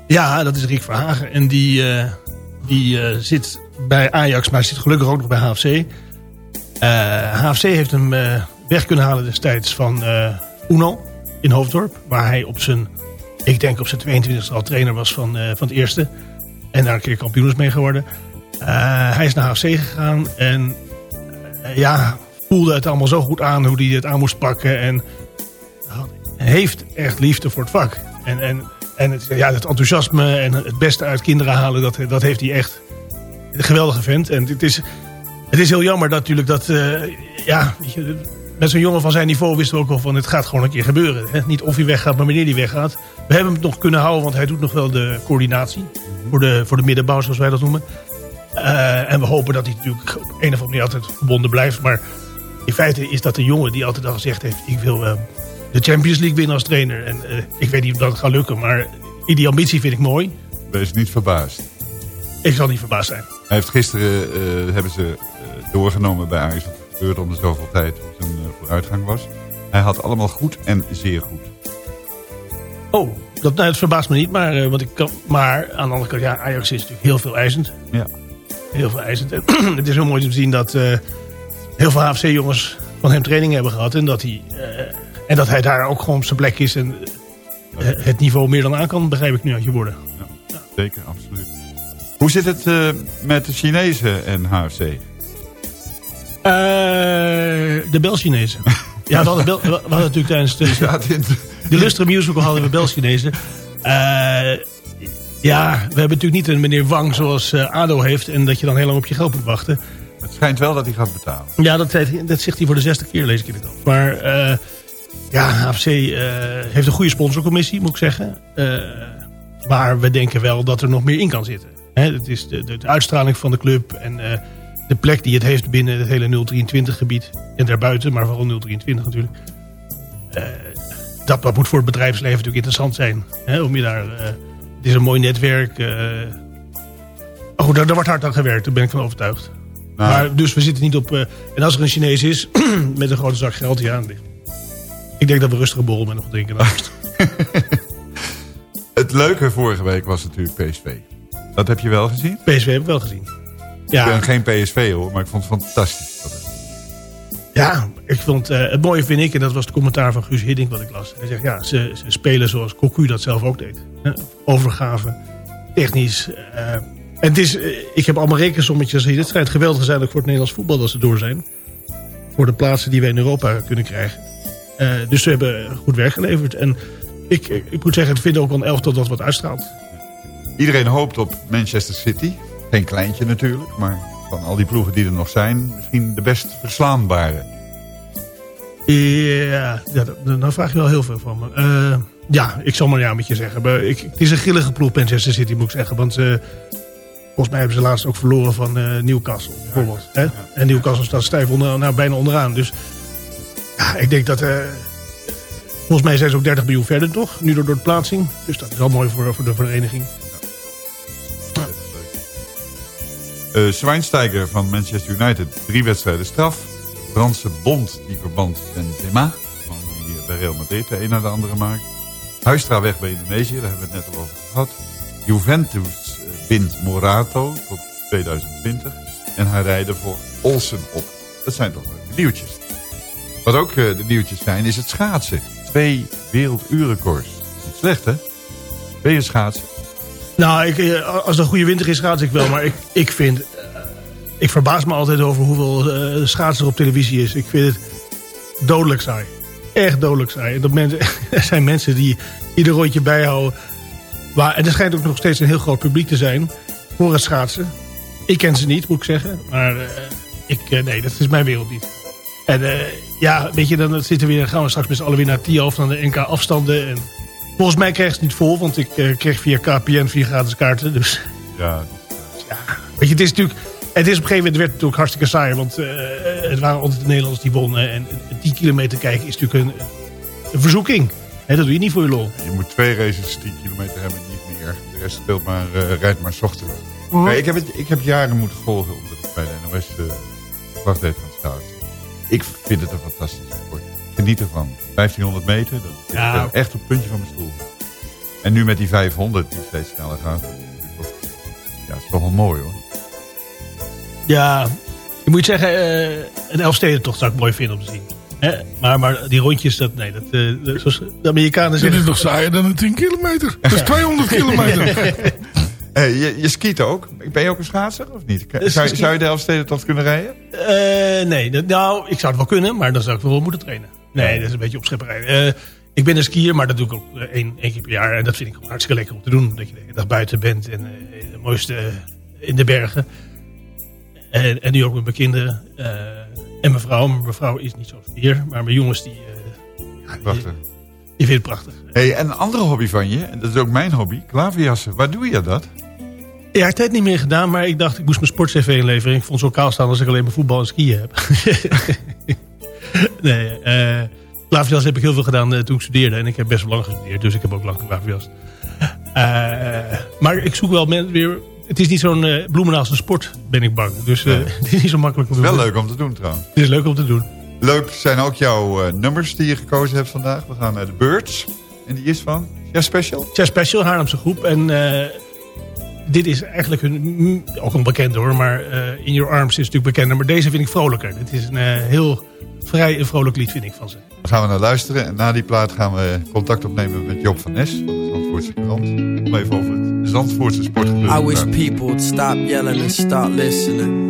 Ja, dat is Rick Verhagen. En die, uh, die uh, zit bij Ajax, maar zit gelukkig ook nog bij HFC. HFC heeft hem weg kunnen halen destijds van Uno in Hoofddorp. Waar hij op zijn, ik denk op zijn 22e al trainer was van, van het eerste. En daar een keer kampioen is mee geworden. hij is naar HFC gegaan en ja, voelde het allemaal zo goed aan hoe hij het aan moest pakken. En heeft echt liefde voor het vak. En, en, en het, ja, het enthousiasme en het beste uit kinderen halen, dat, dat heeft hij echt. Een geweldige vent. En het is, het is heel jammer dat natuurlijk dat... Uh, ja, met zo'n jongen van zijn niveau wisten we ook wel van... het gaat gewoon een keer gebeuren. Hè? Niet of hij weggaat, maar wanneer hij weggaat. We hebben hem nog kunnen houden, want hij doet nog wel de coördinatie. Voor de, voor de middenbouw, zoals wij dat noemen. Eh, en we hopen dat hij natuurlijk op een of andere manier altijd verbonden blijft. Maar in feite is dat een jongen die altijd al gezegd heeft... ik wil eh, de Champions League winnen als trainer. En eh, ik weet niet of dat gaat lukken, maar die ambitie vind ik mooi. Wees niet verbaasd. Ik zal niet verbaasd zijn. Hij heeft gisteren, eh, hebben ze eh, doorgenomen bij Ajax... wat er gebeurde om de zoveel tijd hoe zijn vooruitgang was. Hij had allemaal goed en zeer goed. Oh, dat, nou, dat verbaast me niet. Maar, want ik kan, maar aan de andere kant, ja, Ajax is natuurlijk heel veel eisend. Ja. Heel veel eisend. En het is heel mooi om te zien dat heel veel HFC-jongens van hem training hebben gehad. En dat, hij, en dat hij daar ook gewoon op zijn plek is. En eh, het niveau meer dan aan kan, begrijp ik nu uit je woorden. Zeker, absoluut. Hoe zit het eh, met de Chinezen en HFC? Eh, de Bel-Chinezen. ja, we hadden, Bel, we hadden natuurlijk tijdens de, de Lustre Musical hadden we Bel-Chinezen. Ja, we hebben natuurlijk niet een meneer Wang zoals ADO heeft... en dat je dan heel lang op je geld moet wachten. Het schijnt wel dat hij gaat betalen. Ja, dat, dat zegt hij voor de zesde keer, lees ik in de krant. Maar ja, HFC eh, heeft een goede sponsorcommissie, moet ik zeggen. Eh, maar we denken wel dat er nog meer in kan zitten. Hè, het is de, de, de uitstraling van de club en eh, de plek die het heeft binnen het hele 023 gebied. En daarbuiten, maar vooral 023 natuurlijk. Eh, dat, dat moet voor het bedrijfsleven natuurlijk interessant zijn. Hè, om je daar, eh, het is een mooi netwerk. eh. Oh, goed, daar, daar wordt hard aan gewerkt, daar ben ik van overtuigd. Nou. Maar, dus we zitten niet op... eh, en als er een Chinees is met een grote zak geld, ja... Ik denk dat we rustig een borrel met nog drinken. Het leuke vorige week was natuurlijk PSV. Dat heb je wel gezien? PSV heb ik wel gezien. Ja. Ik ben geen PSV hoor, maar ik vond het fantastisch. Ja, ik vond, eh, het mooie vind ik, en dat was het commentaar van Guus Hiddink wat ik las. Hij zegt, ja, ze, ze spelen zoals Cocu dat zelf ook deed. Hè, Overgave, technisch. eh, en het is, eh, ik heb allemaal rekensommetjes gezien. Het schijnt geweldig te zijn ook voor het Nederlands voetbal als ze door zijn. Voor de plaatsen die wij in Europa kunnen krijgen. Eh, dus ze hebben goed werk geleverd. En ik, ik, moet zeggen, ik vind ook wel een elftal dat wat uitstraalt. Iedereen hoopt op Manchester City. Geen kleintje natuurlijk, maar van al die ploegen die er nog zijn... misschien de best verslaanbare. Ja, ja dan vraag je wel heel veel van me. Eh, ja, ik zal maar ja met je zeggen. Maar Ik, het is een grillige ploeg, Manchester City, moet ik zeggen. Want eh, volgens mij hebben ze laatst ook verloren van eh, Newcastle, bijvoorbeeld. Hè? En Newcastle staat stijf onder, nou, bijna onderaan. Dus ja, ik denk dat... eh, volgens mij zijn ze ook 30 miljoen verder, toch? Nu door, door de plaatsing. Dus dat is wel mooi voor, voor de vereniging. Eh Schweinsteiger van Manchester United, drie wedstrijden straf. Franse bond die verband Benzema, van die eh, bij Real Madrid de een naar de andere maakt. Huistra weg bij Indonesië, daar hebben we het net al over gehad. Juventus bindt Morato tot 2020. En hij rijden voor Olsen op. Dat zijn toch leuke nieuwtjes. Wat ook eh, de nieuwtjes zijn, is het schaatsen. Twee werelduurrecords. Niet slecht, hè? Ben je schaatsen? Nou, ik, eh, als het een goede winter is, schaats ik wel. Maar ik, ik vind... eh, ik verbaas me altijd over hoeveel eh schaatsen er op televisie is. Ik vind het dodelijk saai. Echt dodelijk saai. Dat mensen, er zijn mensen die ieder rondje bijhouden. Maar, en er schijnt ook nog steeds een heel groot publiek te zijn voor het schaatsen. Ik ken ze niet, moet ik zeggen. Maar ik, nee, dat is mijn wereld niet. En eh, ja, weet je, dan zitten we weer, gaan we straks met z'n allen weer naar Tiof, naar de NK afstanden. En volgens mij krijg ik het niet vol, want ik eh, kreeg via KPN vier gratis kaarten. Dus Ja, Weet je, het is natuurlijk... Het is op een gegeven moment werd het natuurlijk hartstikke saai. Want eh, het waren altijd de Nederlanders die wonnen. En 10 kilometer kijken is natuurlijk een, een verzoeking. Hè, dat doe je niet voor je lol. Je moet twee races 10 kilometer hebben, niet meer. De rest speelt maar, eh, rijdt maar ochtends. Maar ik, heb het, ik heb jaren moeten volgen omdat ik bij de NOS uh, wacht deed van het. Ik vind het een fantastische sport. Geniet ervan. 1500 meter, dat Ja. ben echt op het puntje van mijn stoel. En nu met die 500 die steeds sneller gaat. dat is Ja, het is toch wel mooi hoor. Ja, je moet zeggen, eh, een Elfstedentocht zou ik mooi vinden om te zien. Hè? Maar, maar die rondjes, dat, nee, dat, eh, dat- zoals de Amerikanen Dit zeggen... is nog saaier dan een 10 kilometer. Dat is 200 kilometer. Hey, je, je skiet ook. Ben je ook een schaatser of niet? Zou, zou je de Elfstedentocht kunnen rijden? Eh, nee, nou, ik zou het wel kunnen, maar dan zou ik wel moeten trainen. Nee, dat is een beetje opschepperij. Eh, ik ben een skier, maar dat doe ik ook eh, één, één keer per jaar. En dat vind ik hartstikke lekker om te doen. Dat je de hele dag buiten bent en eh, het mooiste eh, in de bergen. En, en nu ook met mijn kinderen. Eh, En mijn vrouw, mijn vrouw is niet zo fier, maar mijn jongens die, eh, ja, die, die vinden het prachtig. Hey, en een andere hobby van je, en dat is ook mijn hobby, klaverjassen. Waar doe je dat? Ja, ik heb het niet meer gedaan, maar ik dacht ik moest mijn sportcv inleveren. Ik vond het zo kaal staan als ik alleen maar voetbal en skiën heb. nee, klaverjas heb ik heel veel gedaan eh, toen ik studeerde. En ik heb best wel lang gestudeerd, dus ik heb ook lang klaverjas. Eh maar ik zoek wel mensen weer... Het is niet zo'n uh, bloemenaalse sport, ben ik bang. Dus eh, het is niet zo makkelijk om te Wel doen. leuk om te doen trouwens. Het is leuk om te doen. Leuk zijn ook jouw eh, nummers die je gekozen hebt vandaag. We gaan naar de Birds. En die is van Ja Special. Jazz Special, Haarlemse groep. En eh, dit is eigenlijk hun, ook een bekend hoor, maar eh, In Your Arms is natuurlijk bekender. Maar deze vind ik vrolijker. Het is een eh, heel vrij en vrolijk lied vind ik van ze. Daar gaan we naar luisteren. En na die plaat gaan we contact opnemen met Job van Nes van de Zandvoortse krant. Om even over het Zandvoortse sportgebeuren I wish people would stop yelling and start listening.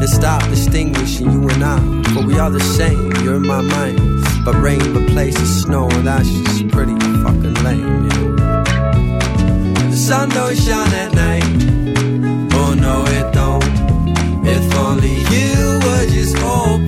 And stop distinguishing you and I For we are the same, you're in my mind. But rain replaces snow and that's just pretty fucking lame, know The sun don't shine at night. Oh no it don't. If only you would just open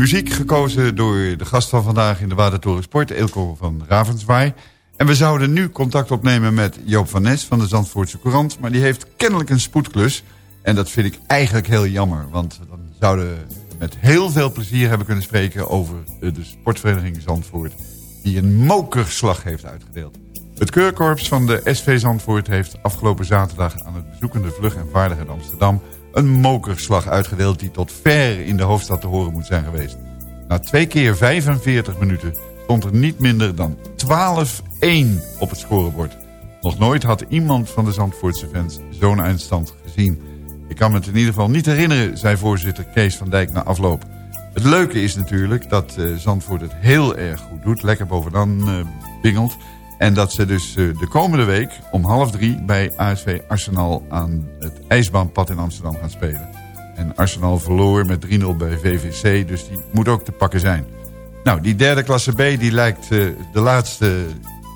Muziek gekozen door de gast van vandaag in de Watertoren Sport, Eelco van Ravenswaai. En we zouden nu contact opnemen met Joop van Nes van de Zandvoortse Courant. Maar die heeft kennelijk een spoedklus. En dat vind ik eigenlijk heel jammer. Want dan zouden we met heel veel plezier hebben kunnen spreken over de sportvereniging Zandvoort. Die een mokerslag heeft uitgedeeld. Het keurkorps van de SV Zandvoort heeft afgelopen zaterdag aan het bezoekende vlug en vaardigheid Amsterdam een mokerslag uitgedeeld... die tot ver in de hoofdstad te horen moet zijn geweest. Na twee keer 45 minuten stond er niet minder dan 12-1 op het scorebord. Nog nooit had iemand van de Zandvoortse fans zo'n eindstand gezien. Ik kan me het in ieder geval niet herinneren, zei voorzitter Kees van Dijk na afloop. Het leuke is natuurlijk dat eh, Zandvoort het heel erg goed doet. Lekker bovenaan eh, bingelt. En dat ze dus eh, de komende week om half drie bij ASV Arsenal aan het ijsbaanpad in Amsterdam gaan spelen. En Arsenal verloor met 3-0 bij VVC, dus die moet ook te pakken zijn. Nou, die derde klasse B die lijkt eh, de laatste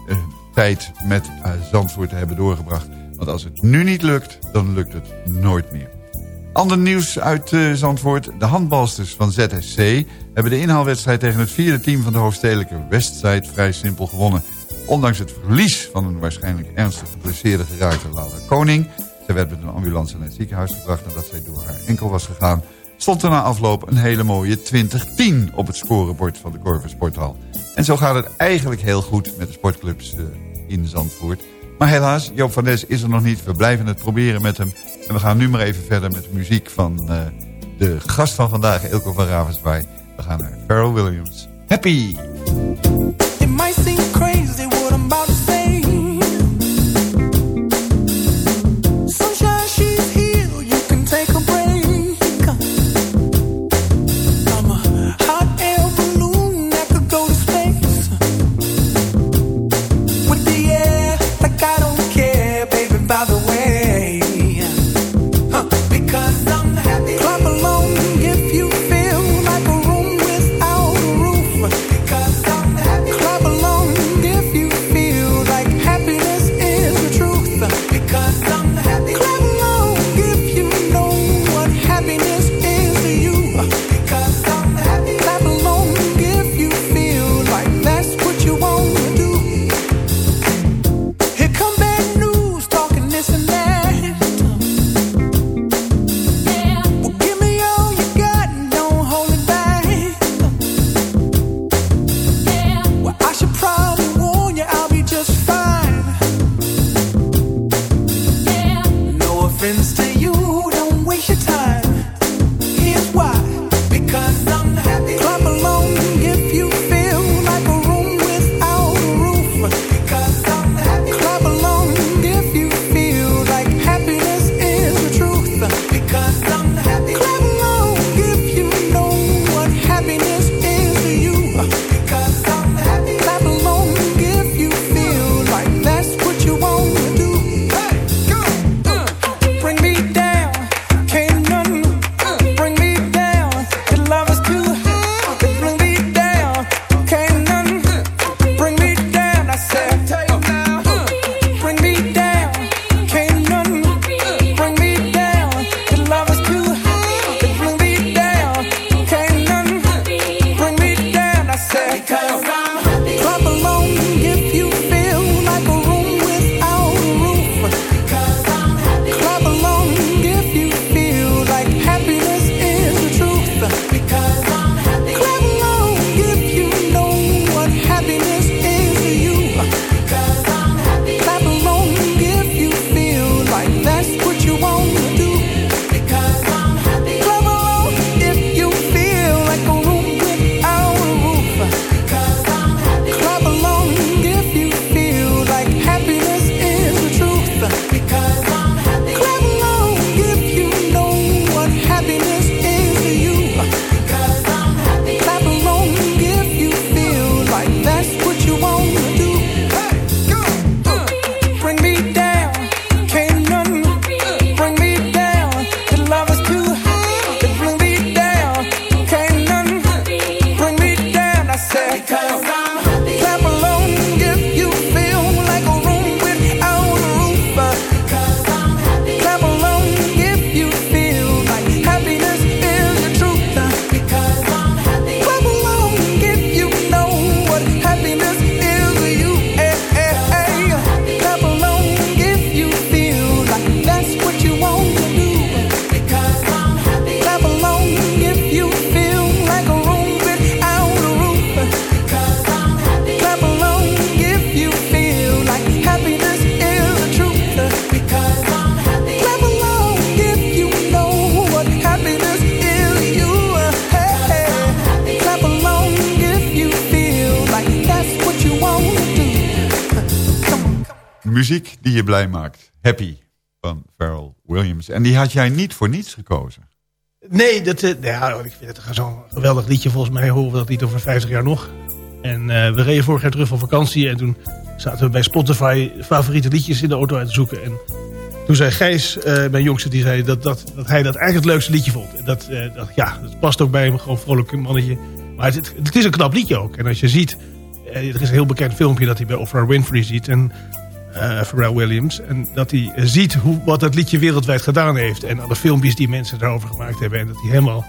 eh, tijd met Zandvoort te hebben doorgebracht. Want als het nu niet lukt, dan lukt het nooit meer. Ander nieuws uit Zandvoort. De handbalsters van ZSC hebben de inhaalwedstrijd tegen het vierde team van de hoofdstedelijke wedstrijd vrij simpel gewonnen. Ondanks het verlies van een waarschijnlijk ernstig geblesseerde geraakte Laura Koning... zij werd met een ambulance naar het ziekenhuis gebracht nadat zij door haar enkel was gegaan... stond er na afloop een hele mooie 2010 op het scorebord van de Corver Sporthal. En zo gaat het eigenlijk heel goed met de sportclubs eh, in Zandvoort. Maar helaas, Joop van Nes is er nog niet. We blijven het proberen met hem. En we gaan nu maar even verder met de muziek van eh, de gast van vandaag, Ilko van Ravenswaai. We gaan naar Pharrell Williams. Happy! It might seem muziek die je blij maakt. Happy van Pharrell Williams. En die had jij niet voor niets gekozen. Nee, dat, eh, ja, ik vind het zo'n geweldig liedje. Volgens mij horen we dat niet over 50 jaar nog. En eh, we reden vorig jaar terug van vakantie. En toen zaten we bij Spotify favoriete liedjes in de auto uit te zoeken. En toen zei Gijs, uh, mijn jongste, die zei dat, dat, dat hij dat eigenlijk het leukste liedje vond. Dat, dat, ja, dat past ook bij hem, gewoon vrolijk mannetje. Maar het, het, is een knap liedje ook. En als je ziet, er is een heel bekend filmpje dat hij bij Oprah Winfrey ziet. En eh Pharrell Williams. En dat hij eh, ziet hoe, wat dat liedje wereldwijd gedaan heeft. En alle filmpjes die mensen daarover gemaakt hebben. En dat hij helemaal,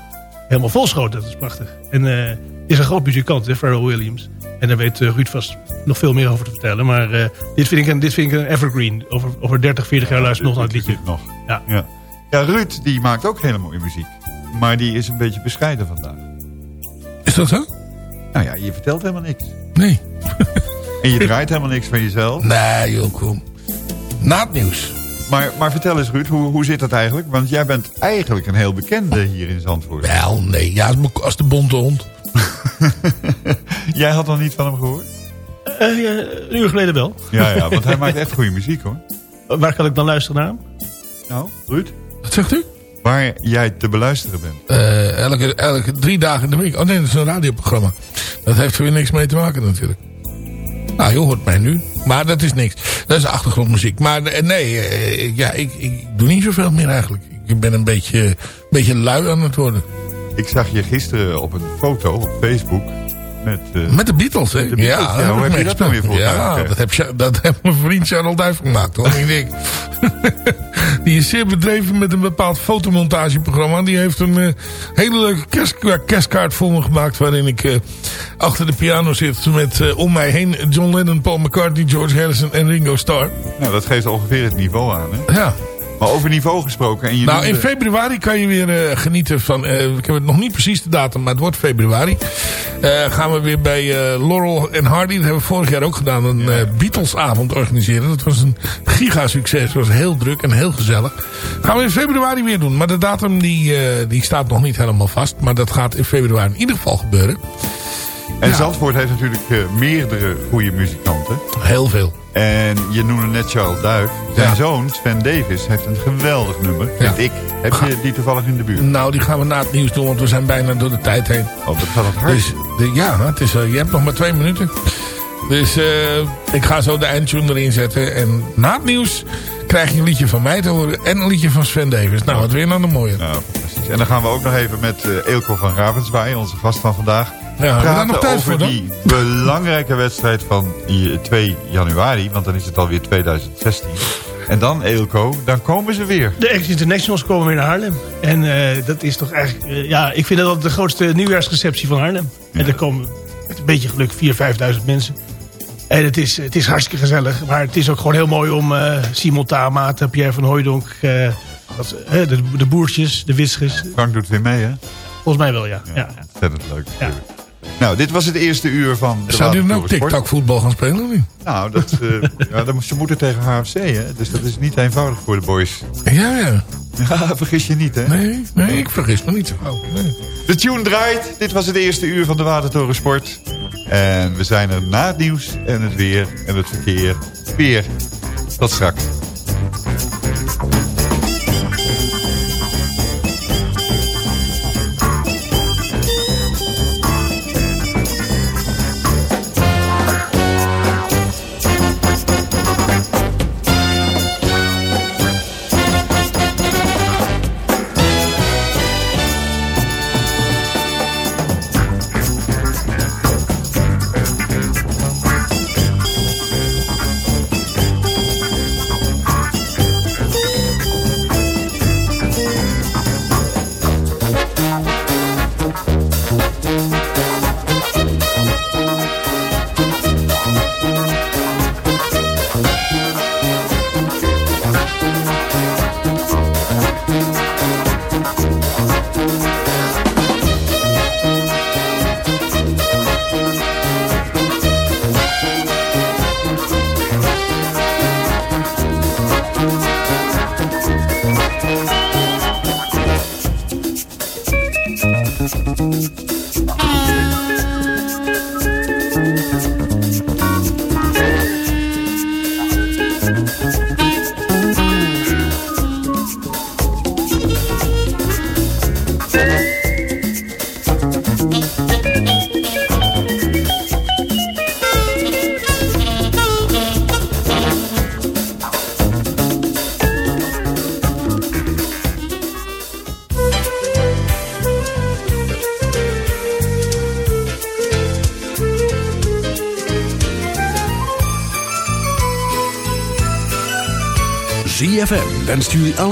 helemaal volschoot. Dat is prachtig. En eh, hij is een groot muzikant, hè, Pharrell Williams. En daar weet Ruud vast nog veel meer over te vertellen. Maar eh, dit, vind ik een, dit vind ik een evergreen. Over, over 30, 40 jaar luister ik nog naar het liedje. Nog. Ja. Ja. ja, Ruud die maakt ook hele mooie muziek. Maar die is een beetje bescheiden vandaag. Is dat zo? Nou ja, je vertelt helemaal niks. Nee. En je draait helemaal niks van jezelf. Nee, joh, kom. Na het nieuws. Maar, maar vertel eens Ruud, hoe, hoe zit dat eigenlijk? Want jij bent eigenlijk een heel bekende hier in Zandvoort. Wel, nee. Ja, als, de bonte hond. Jij had nog niet van hem gehoord? Eh, ja, een uur geleden wel. Ja, ja, want hij maakt echt goede muziek hoor. Waar kan ik dan luisteren naar hem? Nou, Ruud? Wat zegt u? Waar jij te beluisteren bent. Eh, elke, elke drie dagen in de week. Oh nee, dat is een radioprogramma. Dat heeft er weer niks mee te maken natuurlijk. Nou, je hoort mij nu. Maar dat is niks. Dat is achtergrondmuziek. Maar eh, nee, eh, ja, ik, ik doe niet zoveel meer eigenlijk. Ik ben een beetje, een beetje lui aan het worden. Ik zag je gisteren op een foto op Facebook met... eh, Met de Beatles, hè? Ja, ja, hoe heb je dat nou weer voor Ja, dat heb, dat heb mijn vriend Charles Duif gemaakt, hoor. ik. Die is zeer bedreven met een bepaald fotomontageprogramma. Die heeft een eh, hele leuke kerst, kerstkaart voor me gemaakt... waarin ik eh, achter de piano zit met om mij heen John Lennon, Paul McCartney, George Harrison en Ringo Starr. Nou, dat geeft ongeveer het niveau aan, hè? Ja. Maar over niveau gesproken... En je Nou, in februari kan je weer eh, genieten van... eh, ik heb het nog niet precies de datum, maar het wordt februari. Eh, gaan we weer bij Laurel en Hardy. Dat hebben we vorig jaar ook gedaan. Een Beatlesavond organiseren. Dat was een gigasucces. Het was heel druk en heel gezellig. Gaan we in februari weer doen. Maar de datum die, die staat nog niet helemaal vast. Maar dat gaat in februari in ieder geval gebeuren. En Ja. Zandvoort heeft natuurlijk eh, meerdere goede muzikanten. Heel veel. En je noemde net Charles Duif. Zijn Ja. zoon, Sven Davis, heeft een geweldig nummer, vind Ja. ik. Heb je die toevallig in de buurt? Nou, die gaan we na het nieuws doen. Want we zijn bijna door de tijd heen. Oh, dat gaat het hard. Dus, de, ja, het is, eh, je hebt nog maar twee minuten. Dus eh, ik ga zo de eindtune erin zetten. En na het nieuws krijg je een liedje van mij te horen. En een liedje van Sven Davis. Nou, wat weer nou de mooie. Nou, fantastisch. En dan gaan we ook nog even met Eelco van Ravenswaai, onze gast van vandaag. Daar praten nog tijd over voor dan? die belangrijke wedstrijd van i- 2 januari. Want dan is het alweer 2016. En dan, Eelco, dan komen ze weer. De ex-internationals komen weer naar Haarlem. En eh, dat is toch eigenlijk... eh, ja, ik vind dat altijd de grootste nieuwjaarsreceptie van Haarlem. En er komen met een beetje geluk 4.000, 5.000 mensen. En het is, het is hartstikke gezellig. Maar het is ook gewoon heel mooi om eh Simon Tamaat, Pierre van Hooijdonk... eh, dat, eh, de, de boertjes, de wiskers. Frank doet weer mee, hè? Volgens mij wel, ja. ja. Ontzettend leuk natuurlijk. Nou, dit was het eerste uur van... de Zou die dan ook tic-tac voetbal gaan spelen of niet? Nou, dat, eh, ja, dan, ze moeten tegen HFC, hè? Dus dat is niet eenvoudig voor de boys. Ja, ja. Ja, vergis je niet, hè? Nee, nee, ik vergis me niet zo gauw. Nee. De tune draait. Dit was het eerste uur van de Watertoren Sport. En we zijn er na het nieuws en het weer en het verkeer weer. Tot straks. 3FM wenst jullie allemaal...